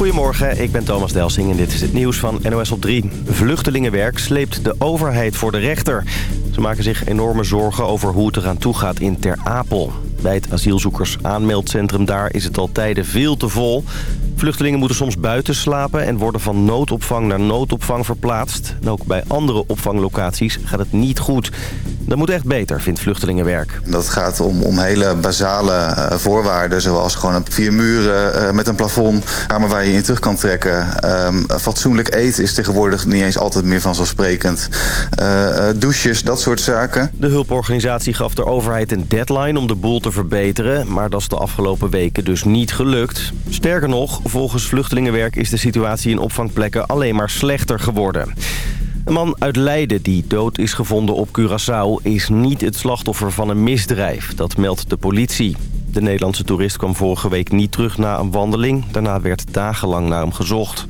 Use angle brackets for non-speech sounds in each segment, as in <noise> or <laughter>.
Goedemorgen, ik ben Thomas Delsing en dit is het nieuws van NOS op 3. Vluchtelingenwerk sleept de overheid voor de rechter. Ze maken zich enorme zorgen over hoe het eraan toe gaat in Ter Apel. Bij het asielzoekers-aanmeldcentrum daar is het al tijden veel te vol. Vluchtelingen moeten soms buiten slapen en worden van noodopvang naar noodopvang verplaatst. En ook bij andere opvanglocaties gaat het niet goed. Dat moet echt beter, vindt Vluchtelingenwerk. Dat gaat om, om hele basale uh, voorwaarden, zoals gewoon een vier muren uh, met een plafond, kamer waar je in terug kan trekken. Um, fatsoenlijk eten is tegenwoordig niet eens altijd meer vanzelfsprekend. Uh, douches, dat soort zaken. De hulporganisatie gaf de overheid een deadline om de boel te verbeteren, maar dat is de afgelopen weken dus niet gelukt. Sterker nog, volgens Vluchtelingenwerk is de situatie in opvangplekken alleen maar slechter geworden. Een man uit Leiden die dood is gevonden op Curaçao... is niet het slachtoffer van een misdrijf. Dat meldt de politie. De Nederlandse toerist kwam vorige week niet terug na een wandeling. Daarna werd dagenlang naar hem gezocht.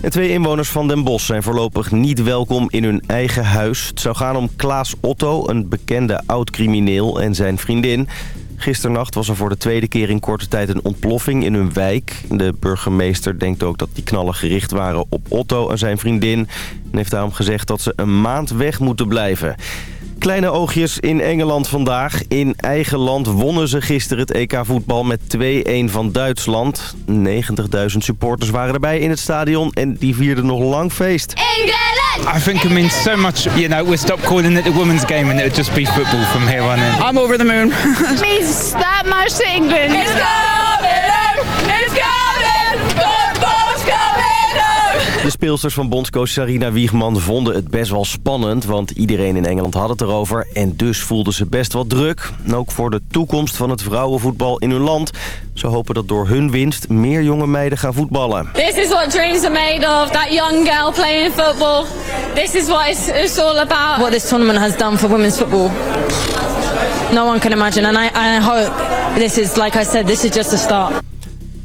En twee inwoners van Den Bosch zijn voorlopig niet welkom in hun eigen huis. Het zou gaan om Klaas Otto, een bekende oud-crimineel en zijn vriendin. Gisternacht was er voor de tweede keer in korte tijd een ontploffing in hun wijk. De burgemeester denkt ook dat die knallen gericht waren op Otto en zijn vriendin. En heeft daarom gezegd dat ze een maand weg moeten blijven. Kleine oogjes in Engeland vandaag. In eigen land wonnen ze gisteren het EK-voetbal met 2-1 van Duitsland. 90.000 supporters waren erbij in het stadion en die vierden nog lang feest. England! I think it means so much, you know, we stop calling it the women's game and it would just be football from here on in. I'm over the moon. it <laughs> means that much to England. It's coming! De speelsters van bondscoach Sarina Wiegman vonden het best wel spannend... want iedereen in Engeland had het erover en dus voelden ze best wel druk. En ook voor de toekomst van het vrouwenvoetbal in hun land. Ze hopen dat door hun winst meer jonge meiden gaan voetballen. This is what dreams are made of, that young girl playing football. This is what it's, it's all about. What this tournament has done for women's football. No one can imagine and I, I hope this is, like I said, this is just a start.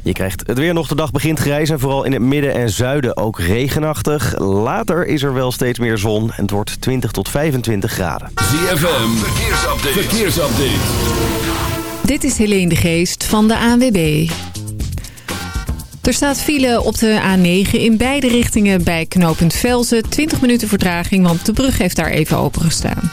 Je krijgt het weer nog. De dag begint grijs en vooral in het midden en zuiden ook regenachtig. Later is er wel steeds meer zon en het wordt 20 tot 25 graden. ZFM, verkeersupdate. verkeersupdate. Dit is Helene de Geest van de ANWB. Er staat file op de A9 in beide richtingen bij knooppunt Velzen. 20 minuten vertraging, want de brug heeft daar even opengestaan.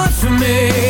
What do you want from me?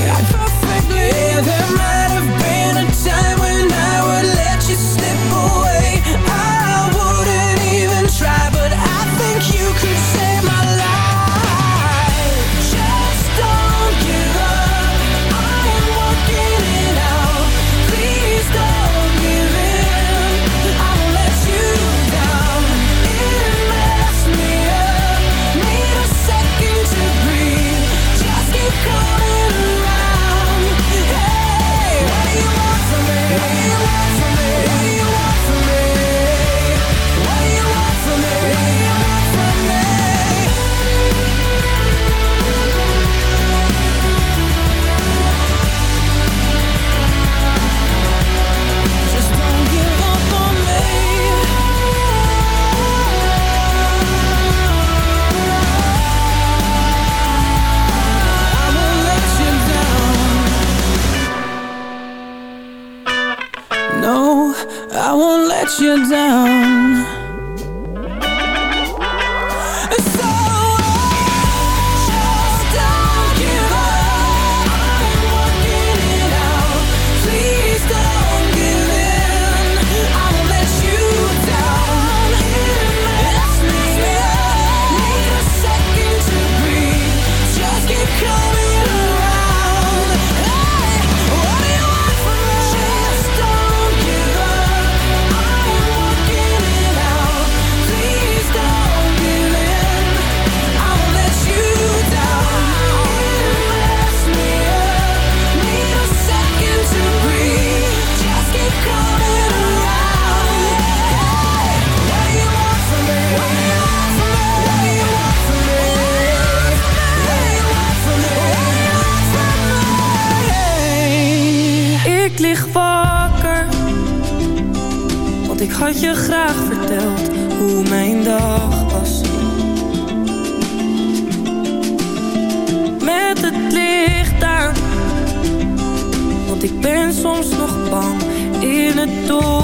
No, I won't let you down. je graag verteld hoe mijn dag was. Met het licht aan, want ik ben soms nog bang in het donker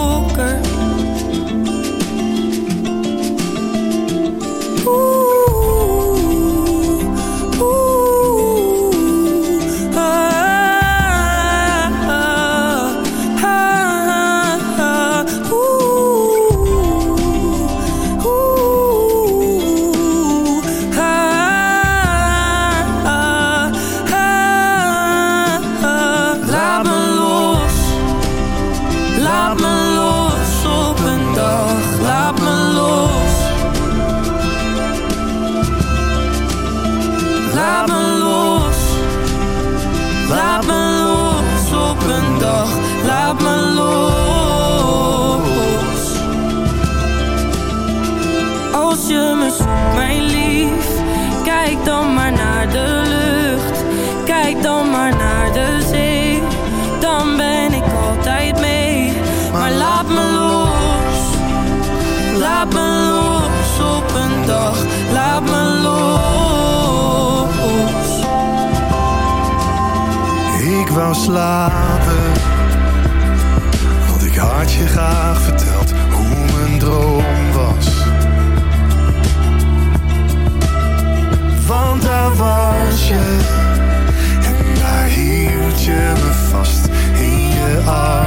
later. Want ik had je graag verteld hoe mijn droom was. Want daar was je en daar hield je me vast in je arm.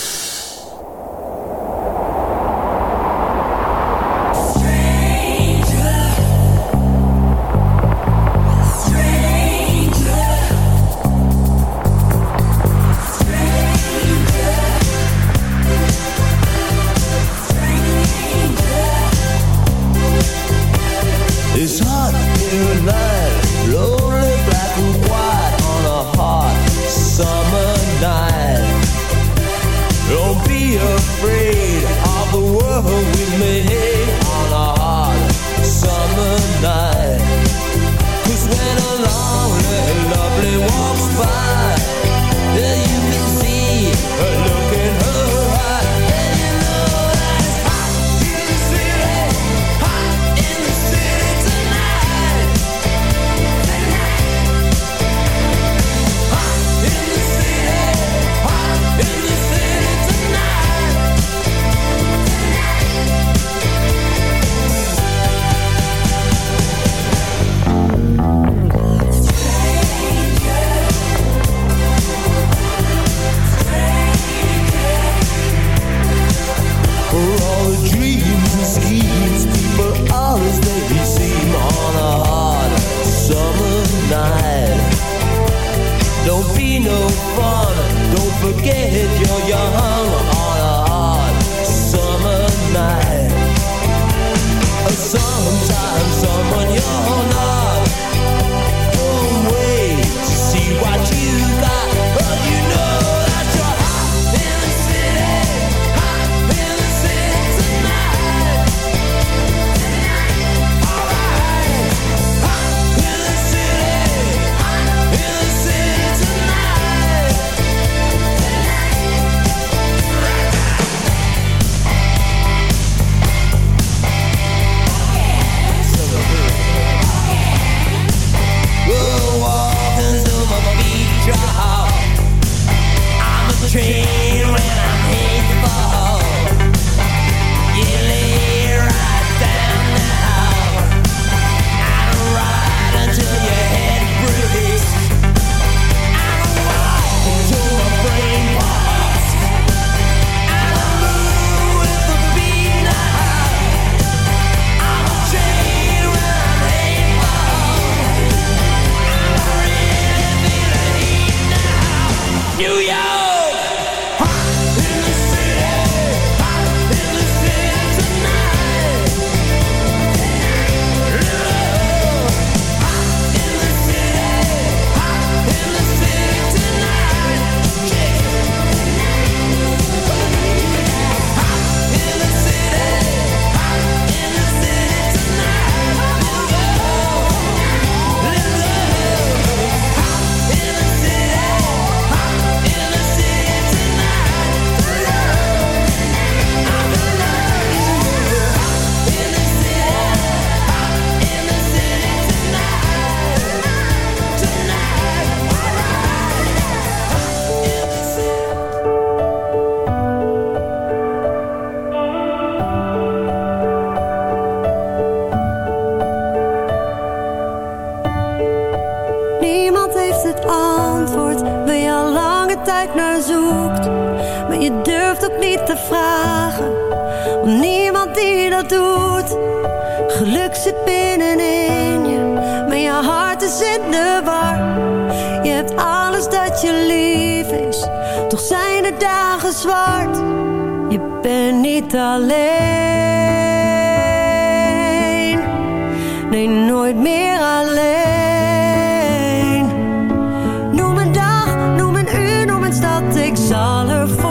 Night. ik her. ervoor.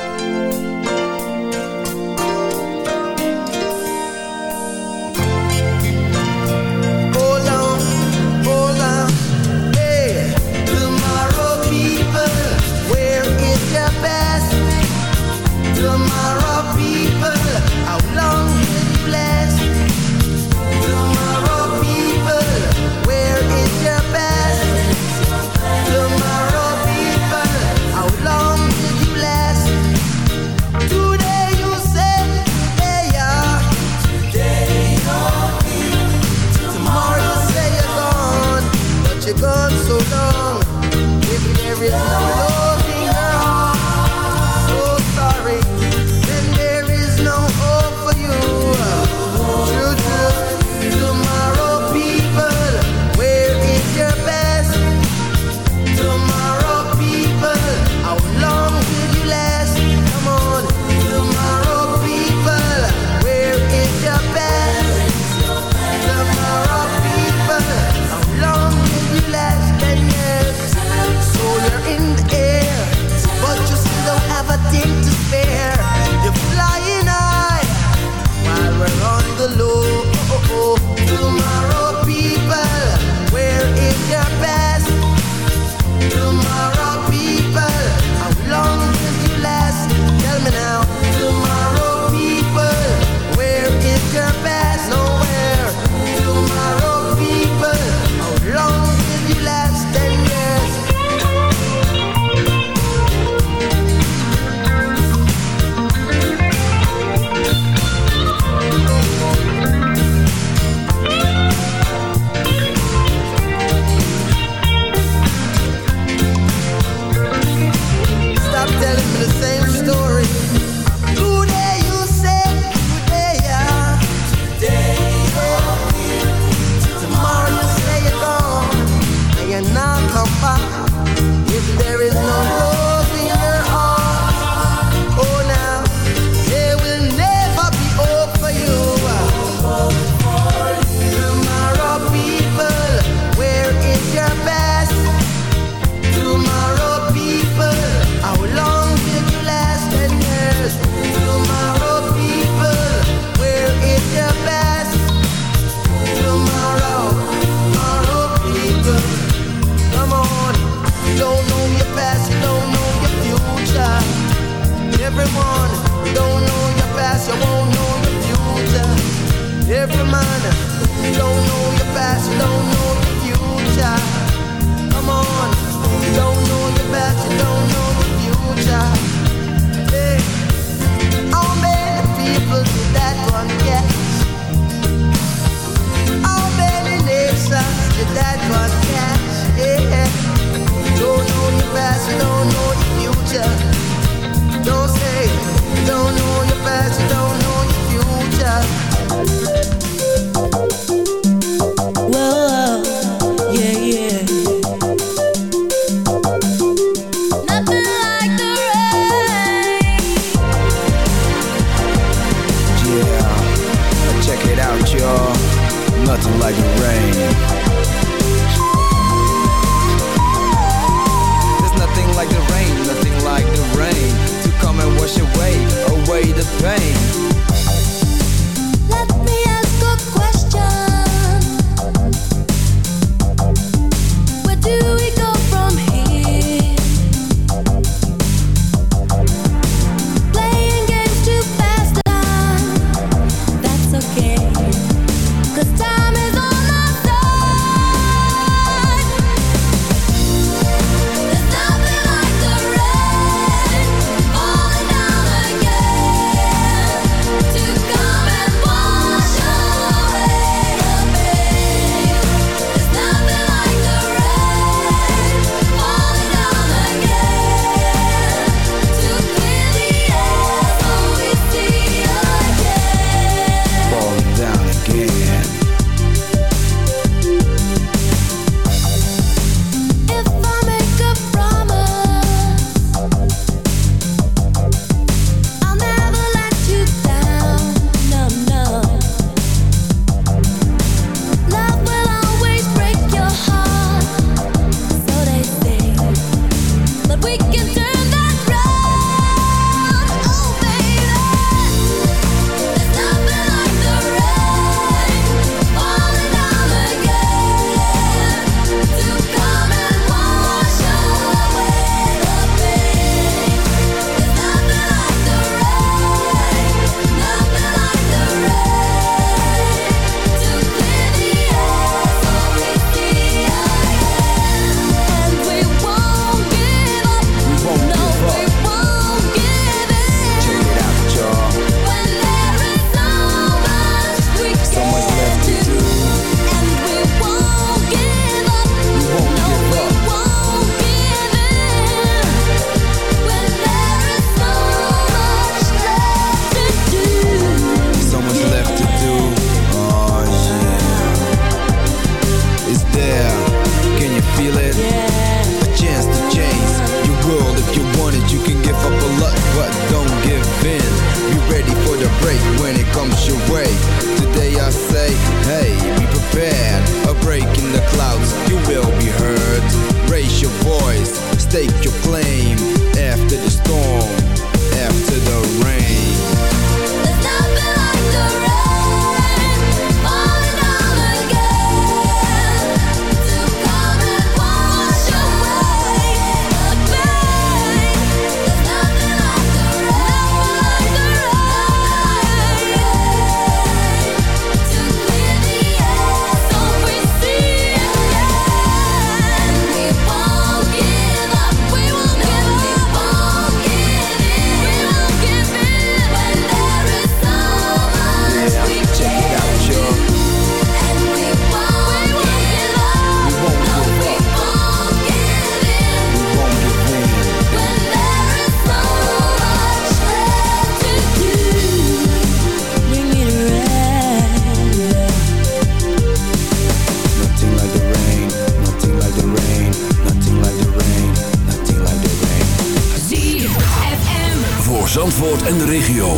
Zandvoort en de regio.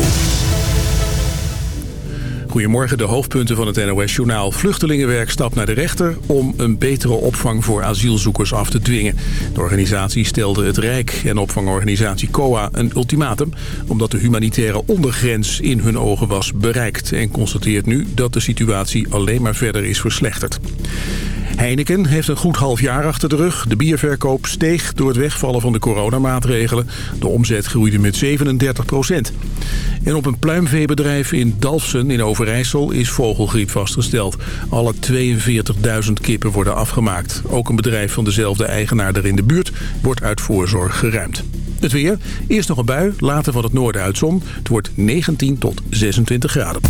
Goedemorgen, de hoofdpunten van het NOS-journaal. Vluchtelingenwerk stapt naar de rechter om een betere opvang voor asielzoekers af te dwingen. De organisatie stelde het Rijk en opvangorganisatie COA een ultimatum... omdat de humanitaire ondergrens in hun ogen was bereikt... en constateert nu dat de situatie alleen maar verder is verslechterd. Heineken heeft een goed half jaar achter de rug. De bierverkoop steeg door het wegvallen van de coronamaatregelen. De omzet groeide met 37 procent. En op een pluimveebedrijf in Dalfsen in Overijssel is vogelgriep vastgesteld. Alle 42.000 kippen worden afgemaakt. Ook een bedrijf van dezelfde eigenaar er in de buurt wordt uit voorzorg geruimd. Het weer. Eerst nog een bui, later van het noorden uit zon. Het wordt 19 tot 26 graden.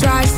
tries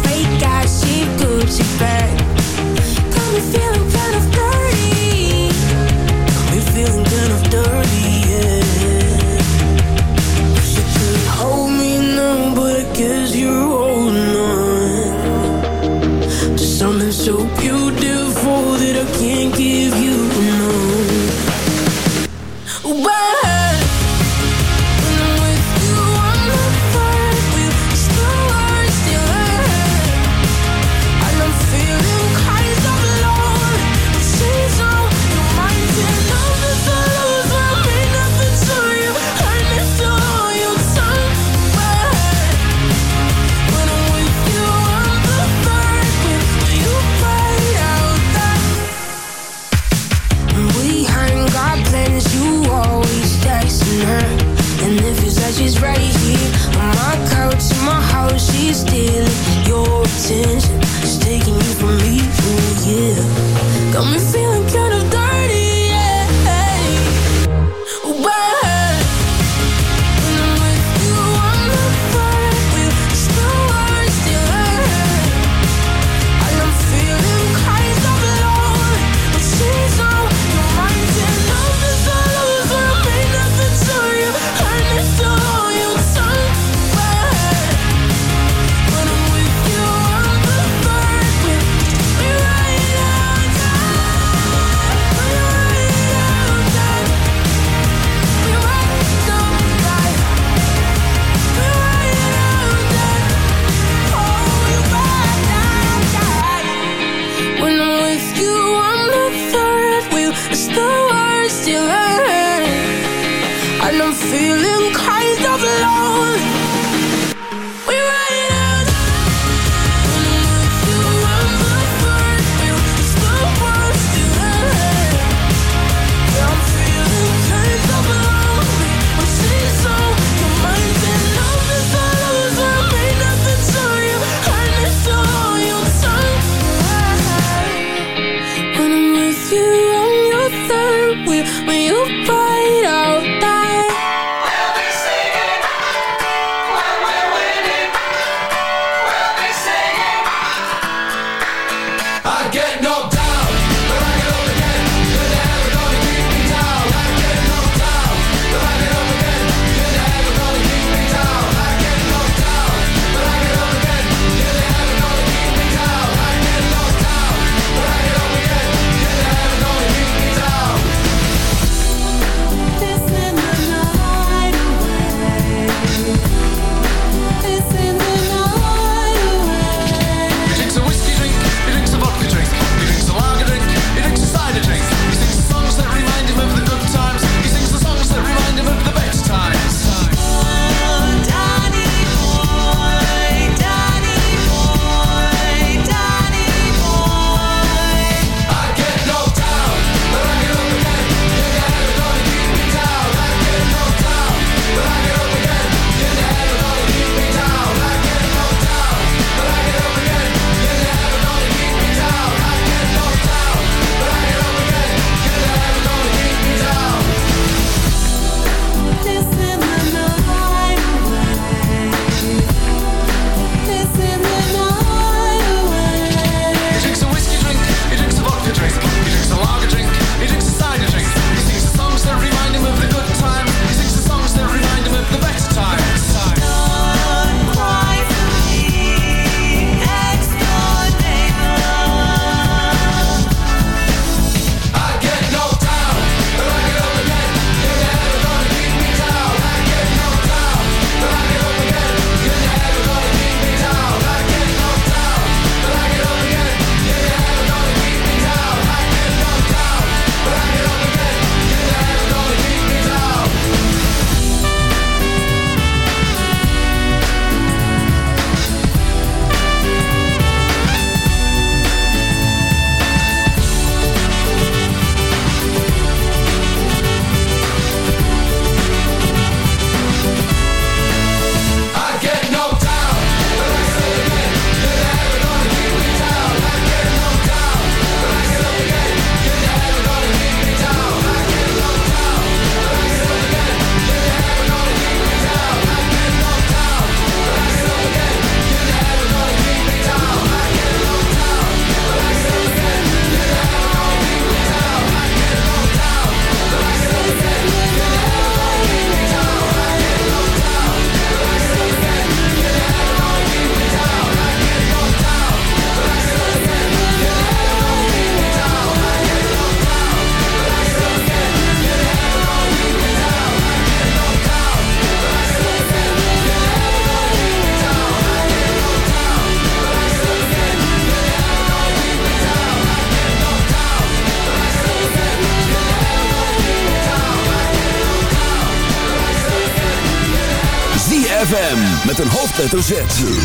hoofdletter Z.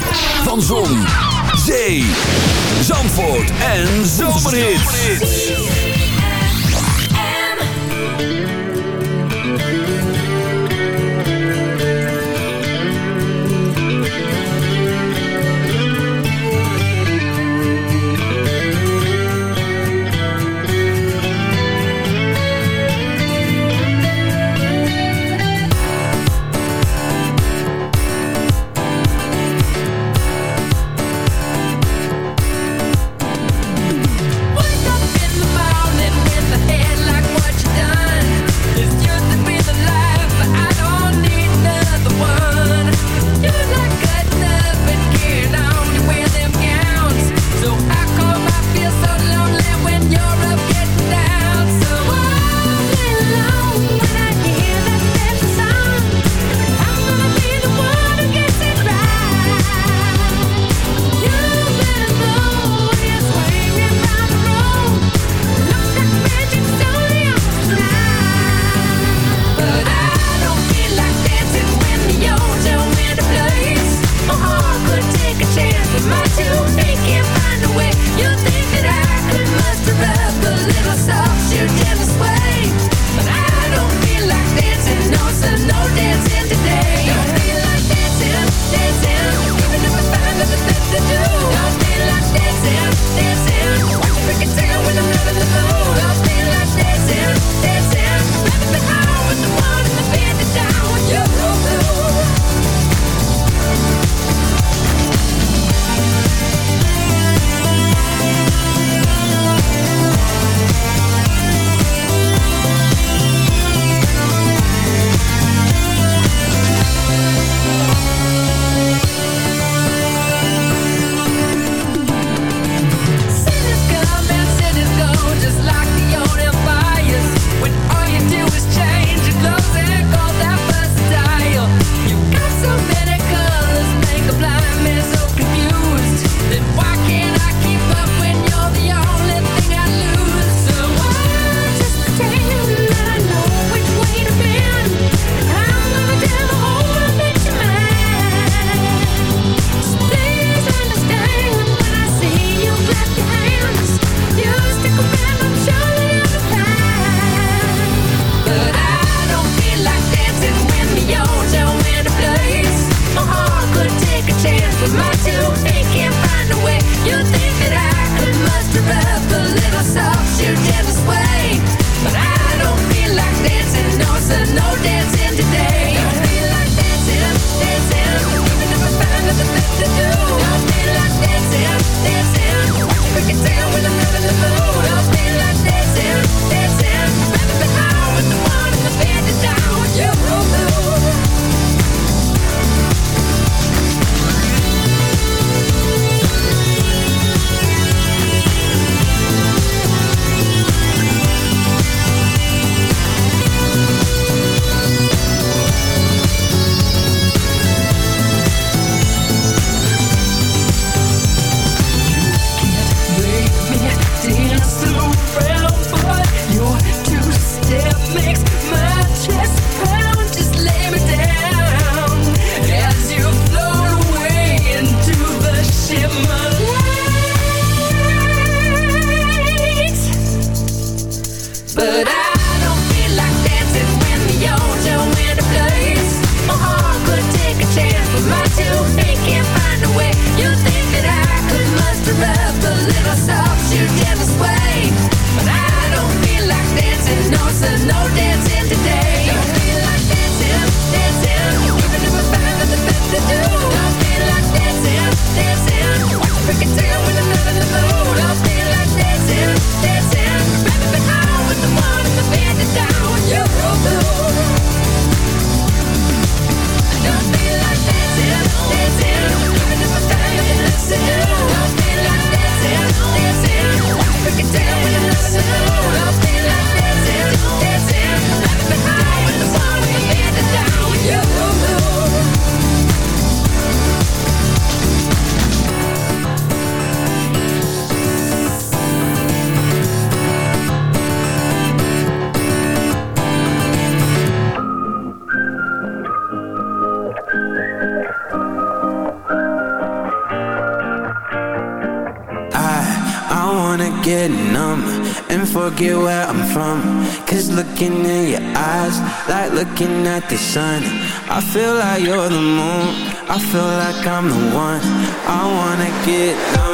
looking at the sun. I feel like you're the moon. I feel like I'm the one. I wanna get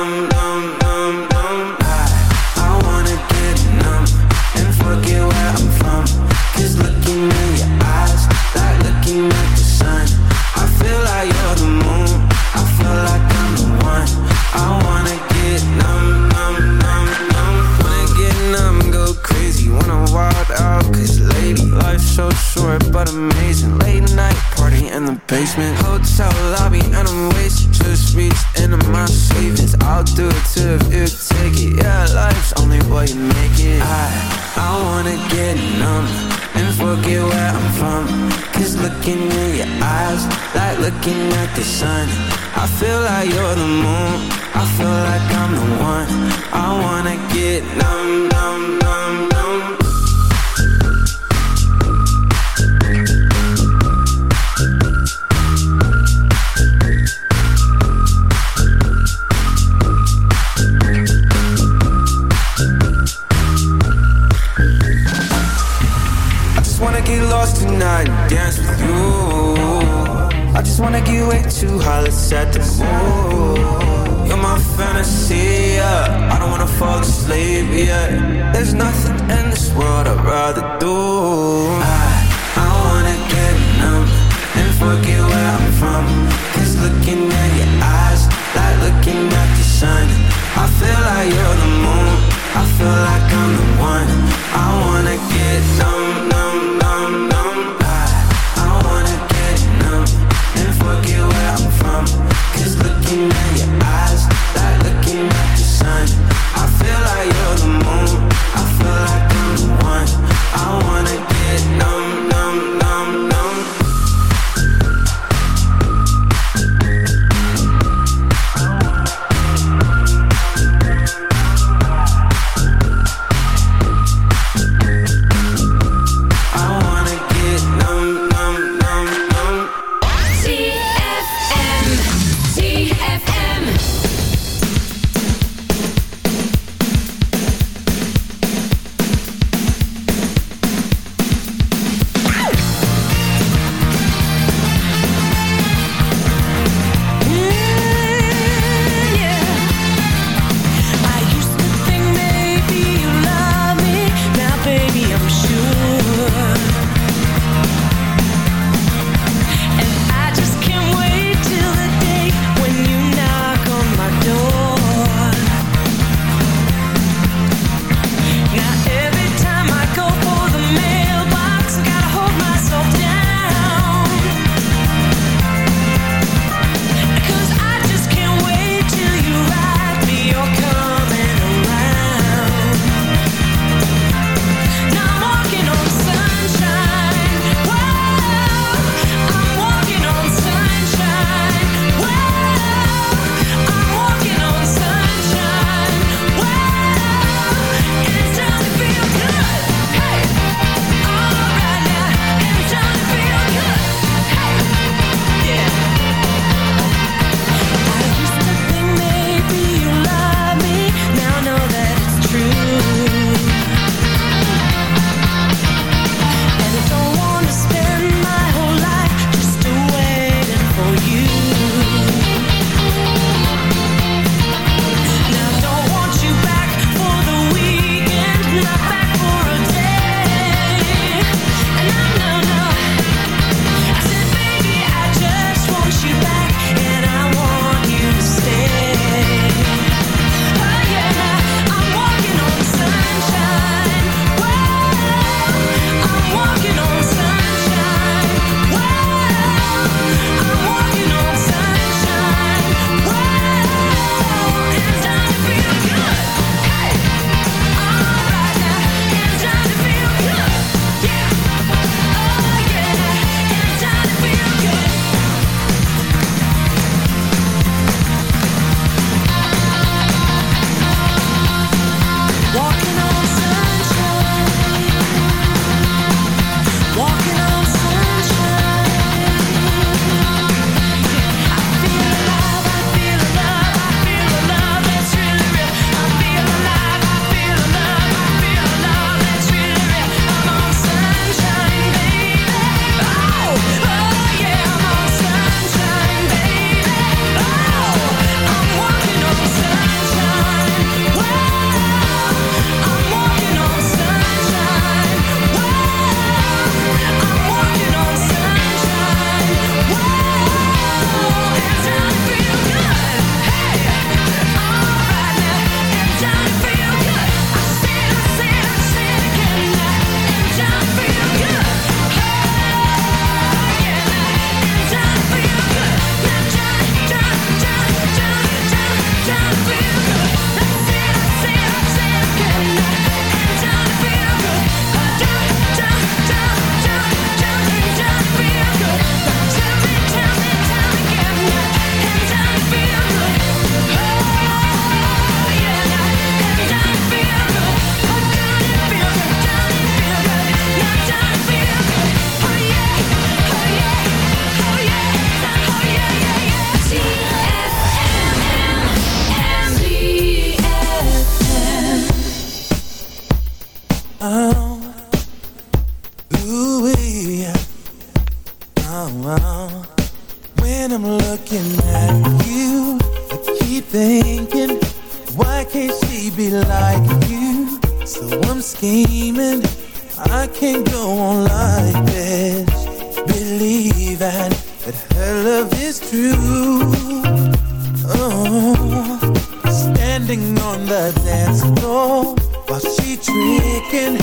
on the dance floor while she tricking.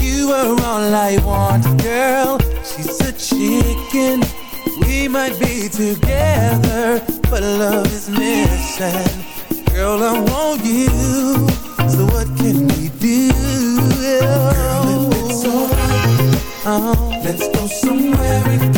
You were all I want, girl. She's a chicken. We might be together, but love is missing. Girl, I want you. So what can we do? Girl, if it's alright, oh, let's go somewhere.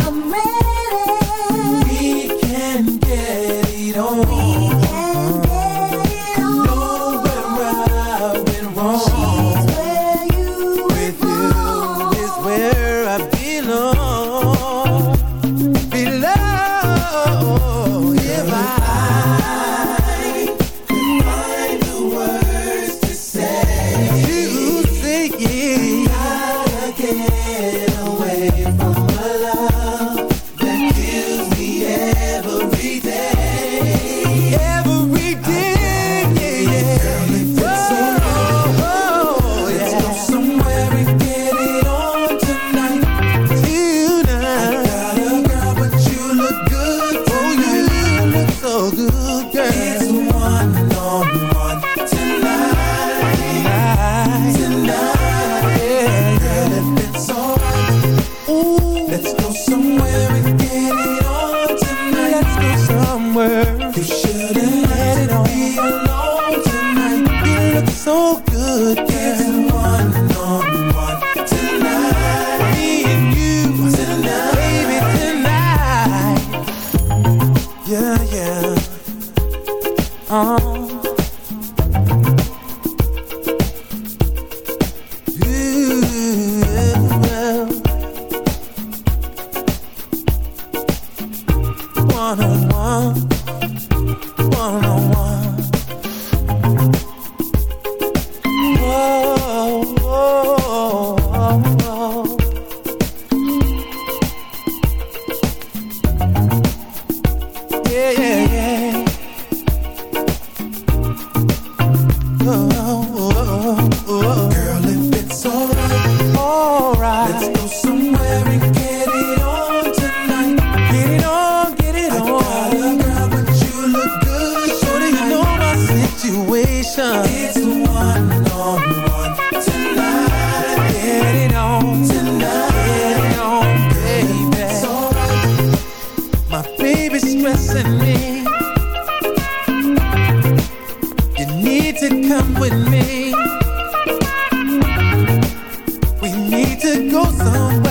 love.